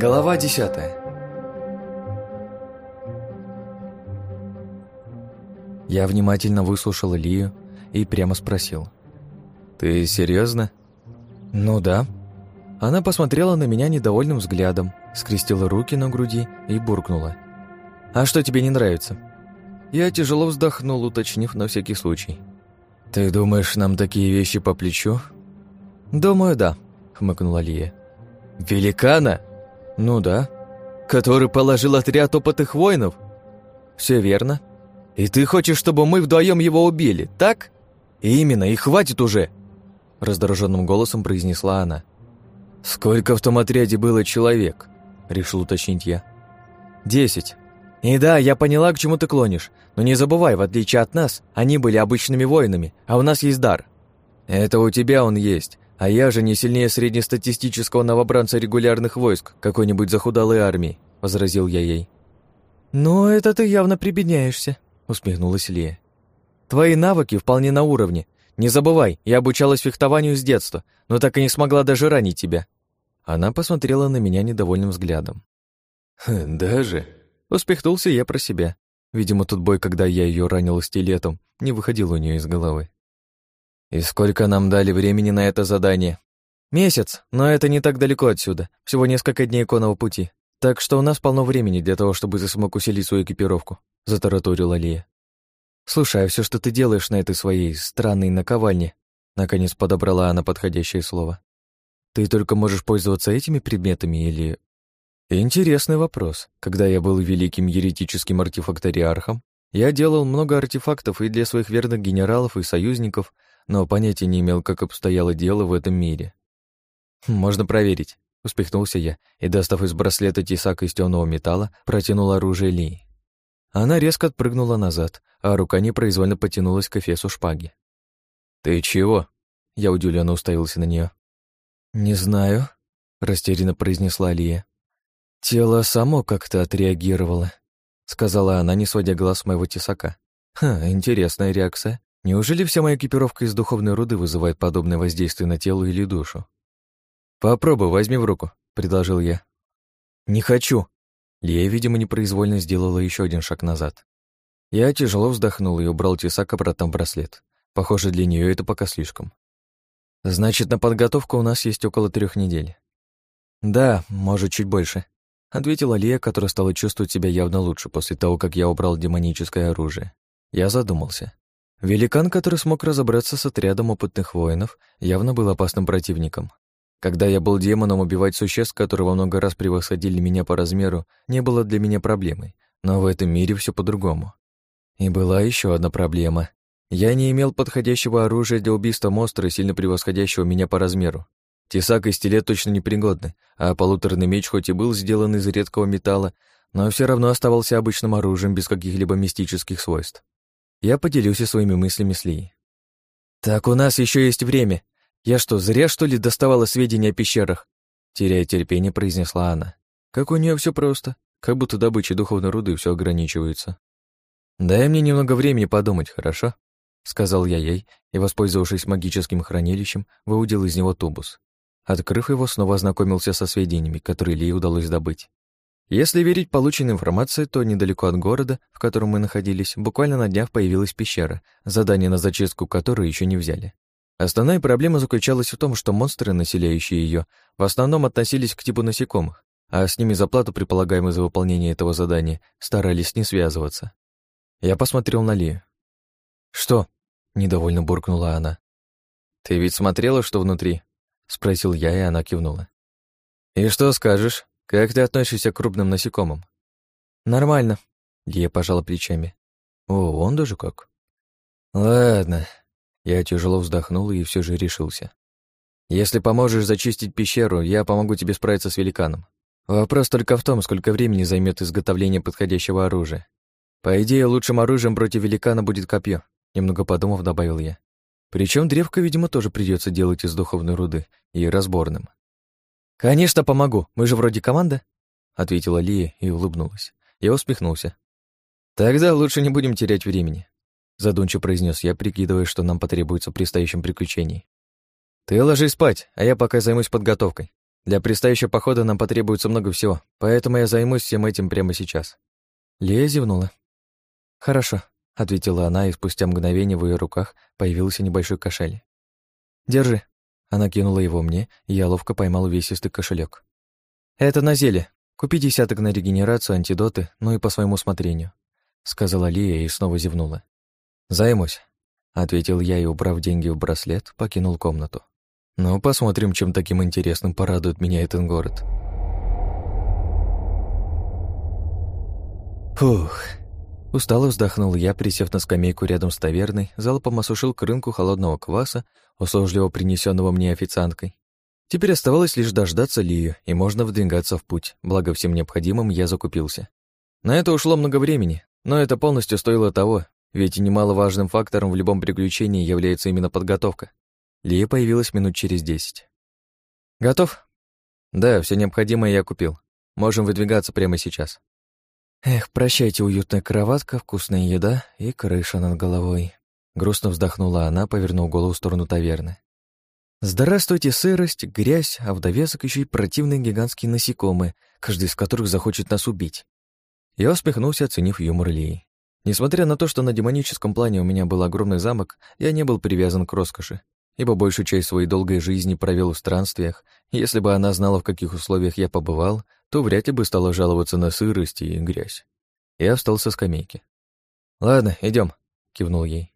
Глава десятая Я внимательно выслушал Лию и прямо спросил. «Ты серьезно? «Ну да». Она посмотрела на меня недовольным взглядом, скрестила руки на груди и буркнула. «А что тебе не нравится?» Я тяжело вздохнул, уточнив на всякий случай. «Ты думаешь, нам такие вещи по плечу?» «Думаю, да», — хмыкнула Лия. «Великана?» «Ну да». «Который положил отряд опытных воинов?» «Все верно». «И ты хочешь, чтобы мы вдвоем его убили, так?» «Именно, и хватит уже!» Раздраженным голосом произнесла она. «Сколько в том отряде было человек?» Решил уточнить я. «Десять. И да, я поняла, к чему ты клонишь. Но не забывай, в отличие от нас, они были обычными воинами, а у нас есть дар. Это у тебя он есть, а я же не сильнее среднестатистического новобранца регулярных войск какой-нибудь захудалой армии», — возразил я ей. «Но это ты явно прибедняешься», — усмехнулась Лия. «Твои навыки вполне на уровне. Не забывай, я обучалась фехтованию с детства, но так и не смогла даже ранить тебя». Она посмотрела на меня недовольным взглядом. «Хм, «Даже?» Успехнулся я про себя. Видимо, тот бой, когда я ее ранил стилетом, не выходил у нее из головы. «И сколько нам дали времени на это задание?» «Месяц, но это не так далеко отсюда. Всего несколько дней конного пути. Так что у нас полно времени для того, чтобы ты смог усилить свою экипировку», — затараторила Лия. «Слушай, а все, что ты делаешь на этой своей странной наковальне?» Наконец подобрала она подходящее слово. «Ты только можешь пользоваться этими предметами или Интересный вопрос. Когда я был великим еретическим артефакториархом, я делал много артефактов и для своих верных генералов и союзников, но понятия не имел, как обстояло дело в этом мире. «Хм, «Можно проверить», — успехнулся я и, достав из браслета тесак из темного металла, протянул оружие Ли. Она резко отпрыгнула назад, а рука непроизвольно потянулась к эфесу шпаги. «Ты чего?» — я удивленно уставился на нее. «Не знаю», — растерянно произнесла Лия. «Тело само как-то отреагировало», — сказала она, не сводя глаз моего тесака. «Ха, интересная реакция. Неужели вся моя экипировка из духовной руды вызывает подобное воздействие на тело или душу?» «Попробуй, возьми в руку», — предложил я. «Не хочу». Лия, видимо, непроизвольно сделала еще один шаг назад. Я тяжело вздохнул и убрал тесак обратно в браслет. Похоже, для нее это пока слишком. «Значит, на подготовку у нас есть около трех недель». «Да, может, чуть больше», ответила Лия, которая стала чувствовать себя явно лучше после того, как я убрал демоническое оружие. Я задумался. Великан, который смог разобраться с отрядом опытных воинов, явно был опасным противником. Когда я был демоном, убивать существ, которые во много раз превосходили меня по размеру, не было для меня проблемой, но в этом мире все по-другому. И была еще одна проблема. Я не имел подходящего оружия для убийства монстра, сильно превосходящего меня по размеру. Тесак и стилет точно непригодны, а полуторный меч хоть и был сделан из редкого металла, но все равно оставался обычным оружием без каких-либо мистических свойств. Я поделюсь своими мыслями с Ли. «Так у нас еще есть время. Я что, зря, что ли, доставала сведения о пещерах?» Теряя терпение, произнесла она. «Как у нее все просто, как будто добычей духовной руды все ограничивается». «Дай мне немного времени подумать, хорошо?» Сказал я ей и, воспользовавшись магическим хранилищем, выудил из него тубус. Открыв его, снова ознакомился со сведениями, которые Ли удалось добыть. Если верить полученной информации, то недалеко от города, в котором мы находились, буквально на днях появилась пещера, задание на зачистку которой еще не взяли. Основная проблема заключалась в том, что монстры, населяющие ее, в основном относились к типу насекомых, а с ними за плату, предполагаемую за выполнение этого задания, старались не связываться. Я посмотрел на Ли. «Что?» — недовольно буркнула она. «Ты ведь смотрела, что внутри?» Спросил я, и она кивнула. «И что скажешь? Как ты относишься к крупным насекомым?» «Нормально», — я пожала плечами. «О, он даже как?» «Ладно». Я тяжело вздохнул и все же решился. «Если поможешь зачистить пещеру, я помогу тебе справиться с великаном. Вопрос только в том, сколько времени займет изготовление подходящего оружия. По идее, лучшим оружием против великана будет копье», — немного подумав, добавил я. Причем древко, видимо, тоже придется делать из духовной руды и разборным. «Конечно, помогу. Мы же вроде команда», — ответила Лия и улыбнулась. Я усмехнулся. «Тогда лучше не будем терять времени», — задумчиво произнес я, прикидывая, что нам потребуется при стоящем приключении. «Ты ложись спать, а я пока займусь подготовкой. Для предстоящего похода нам потребуется много всего, поэтому я займусь всем этим прямо сейчас». Лея зевнула. «Хорошо», — ответила она, и спустя мгновение в ее руках появился небольшой кошель. «Держи». Она кинула его мне, и я ловко поймал увесистый кошелек. «Это на зелье. Купи десяток на регенерацию, антидоты, ну и по своему усмотрению», — сказала Лия и снова зевнула. «Займусь», — ответил я и, убрав деньги в браслет, покинул комнату. «Ну, посмотрим, чем таким интересным порадует меня этот город». Фух, Устало вздохнул я, присев на скамейку рядом с таверной, залпом осушил крынку холодного кваса, услужливо принесенного мне официанткой. Теперь оставалось лишь дождаться Лию, и можно вдвигаться в путь, благо всем необходимым я закупился. На это ушло много времени, но это полностью стоило того, ведь немаловажным фактором в любом приключении является именно подготовка. Лия появилась минут через десять. «Готов?» «Да, все необходимое я купил. Можем выдвигаться прямо сейчас». Эх, прощайте, уютная кроватка, вкусная еда и крыша над головой. Грустно вздохнула она, повернув голову в сторону таверны. Здравствуйте, сырость, грязь, а в еще и противные гигантские насекомые, каждый из которых захочет нас убить. Я усмехнулся, оценив юмор Лии. Несмотря на то, что на демоническом плане у меня был огромный замок, я не был привязан к роскоши, ибо большую часть своей долгой жизни провел в странствиях. Если бы она знала, в каких условиях я побывал, то вряд ли бы стала жаловаться на сырость и грязь. Я встал со скамейки. «Ладно, идем, кивнул ей.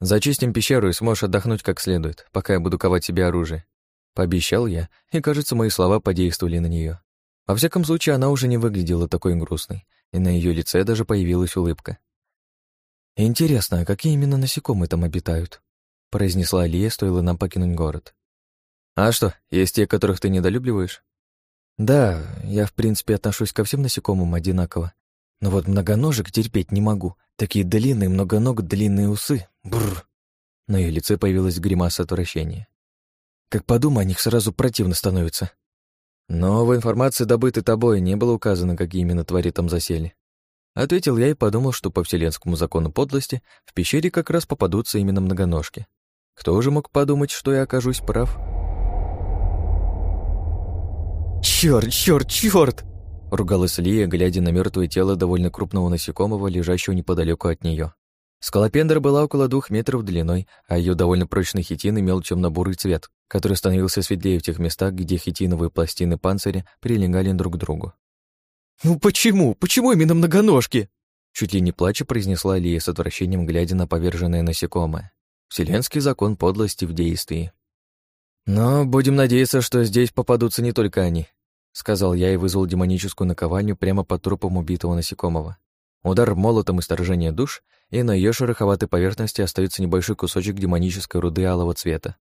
«Зачистим пещеру и сможешь отдохнуть как следует, пока я буду ковать себе оружие». Пообещал я, и, кажется, мои слова подействовали на нее. Во всяком случае, она уже не выглядела такой грустной, и на ее лице даже появилась улыбка. «Интересно, а какие именно насекомые там обитают?» произнесла Алия, стоило нам покинуть город. «А что, есть те, которых ты недолюбливаешь?» Да, я, в принципе, отношусь ко всем насекомым одинаково. Но вот многоножек терпеть не могу. Такие длинные, многоног, длинные усы. Бррр. На ее лице появилась гримаса отвращения. Как подумай, о них сразу противно становится. Но в информации, добытой тобой, не было указано, какие именно твари там засели. Ответил я и подумал, что по вселенскому закону подлости в пещере как раз попадутся именно многоножки. Кто же мог подумать, что я окажусь прав? «Чёрт, чёрт, чёрт!» — ругалась Лия, глядя на мертвое тело довольно крупного насекомого, лежащего неподалеку от нее. Скалопендра была около двух метров длиной, а ее довольно прочный хитин имел темно-бурый цвет, который становился светлее в тех местах, где хитиновые пластины панциря прилегали друг к другу. «Ну почему? Почему именно многоножки?» Чуть ли не плача произнесла Лия с отвращением, глядя на поверженное насекомое. Вселенский закон подлости в действии. «Но будем надеяться, что здесь попадутся не только они», — сказал я и вызвал демоническую наковальню прямо под трупом убитого насекомого. Удар молотом и сторжение душ, и на ее шероховатой поверхности остается небольшой кусочек демонической руды алого цвета.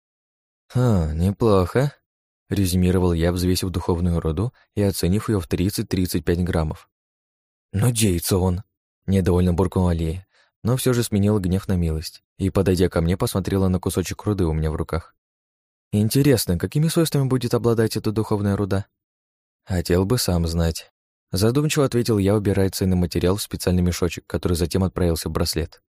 «А, неплохо», — резюмировал я, взвесив духовную руду и оценив ее в 30-35 граммов. «Надеется он», — недовольно буркнула Алия, но все же сменила гнев на милость и, подойдя ко мне, посмотрела на кусочек руды у меня в руках. Интересно, какими свойствами будет обладать эта духовная руда? Хотел бы сам знать. Задумчиво ответил я, убирая ценный материал в специальный мешочек, который затем отправился в браслет.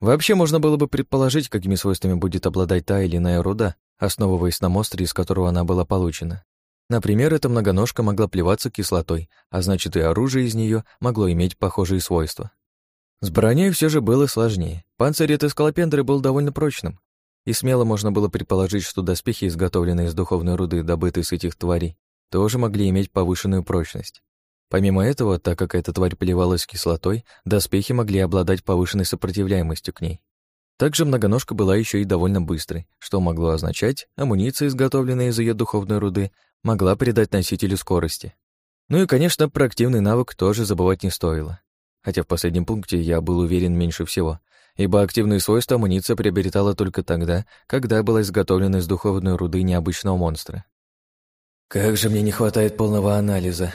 Вообще можно было бы предположить, какими свойствами будет обладать та или иная руда, основываясь на монстре, из которого она была получена. Например, эта многоножка могла плеваться кислотой, а значит и оружие из нее могло иметь похожие свойства. С броней все же было сложнее. Панцирь этой скалопендры был довольно прочным, и смело можно было предположить, что доспехи, изготовленные из духовной руды, добытые с этих тварей, тоже могли иметь повышенную прочность. Помимо этого, так как эта тварь поливалась кислотой, доспехи могли обладать повышенной сопротивляемостью к ней. Также многоножка была еще и довольно быстрой, что могло означать, амуниция, изготовленная из ее духовной руды, могла придать носителю скорости. Ну и, конечно, про активный навык тоже забывать не стоило. Хотя в последнем пункте я был уверен меньше всего, ибо активные свойства амуниция приобретала только тогда, когда была изготовлена из духовной руды необычного монстра. «Как же мне не хватает полного анализа!»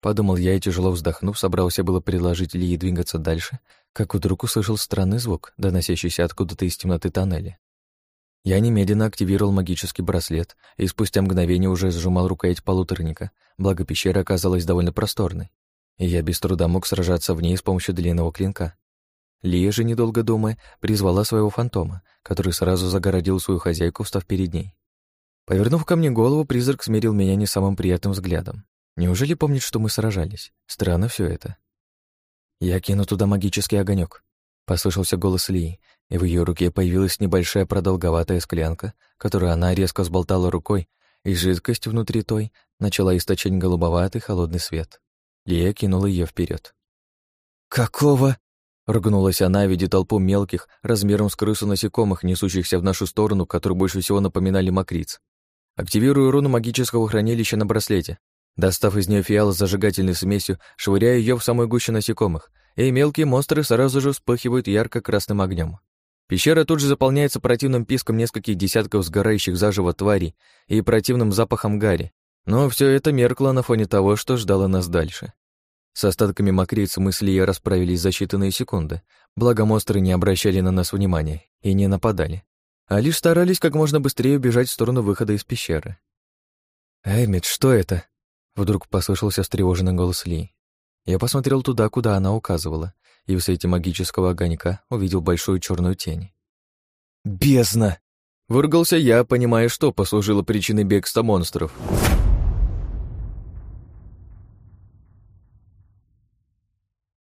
Подумал я и, тяжело вздохнув, собрался было предложить Лии двигаться дальше, как вдруг услышал странный звук, доносящийся откуда-то из темноты тоннеля. Я немедленно активировал магический браслет и спустя мгновение уже сжимал рукоять полуторника, благо пещера оказалась довольно просторной, и я без труда мог сражаться в ней с помощью длинного клинка. Лия же, недолго думая, призвала своего фантома, который сразу загородил свою хозяйку, встав перед ней. Повернув ко мне голову, призрак смирил меня не самым приятным взглядом. Неужели помнит, что мы сражались? Странно все это. «Я кину туда магический огонек. послышался голос Лии, и в ее руке появилась небольшая продолговатая склянка, которую она резко сболтала рукой, и жидкость внутри той начала источать голубоватый холодный свет. Лия кинула ее вперед. «Какого?» — ругнулась она, видя толпу мелких, размером с крысу насекомых, несущихся в нашу сторону, которые больше всего напоминали мокриц. Активирую руну магического хранилища на браслете. Достав из нее фиал с зажигательной смесью, швыряю ее в самую гущу насекомых, и мелкие монстры сразу же вспыхивают ярко-красным огнем. Пещера тут же заполняется противным писком нескольких десятков сгорающих заживо тварей и противным запахом гари, но все это меркло на фоне того, что ждало нас дальше. С остатками мокриц мы с расправились за считанные секунды, благо монстры не обращали на нас внимания и не нападали, а лишь старались как можно быстрее убежать в сторону выхода из пещеры. «Эммит, что это?» Вдруг послышался встревоженный голос Ли. Я посмотрел туда, куда она указывала, и в свете магического огонька увидел большую черную тень. «Бездна!» Выругался я, понимая, что послужило причиной бегства монстров.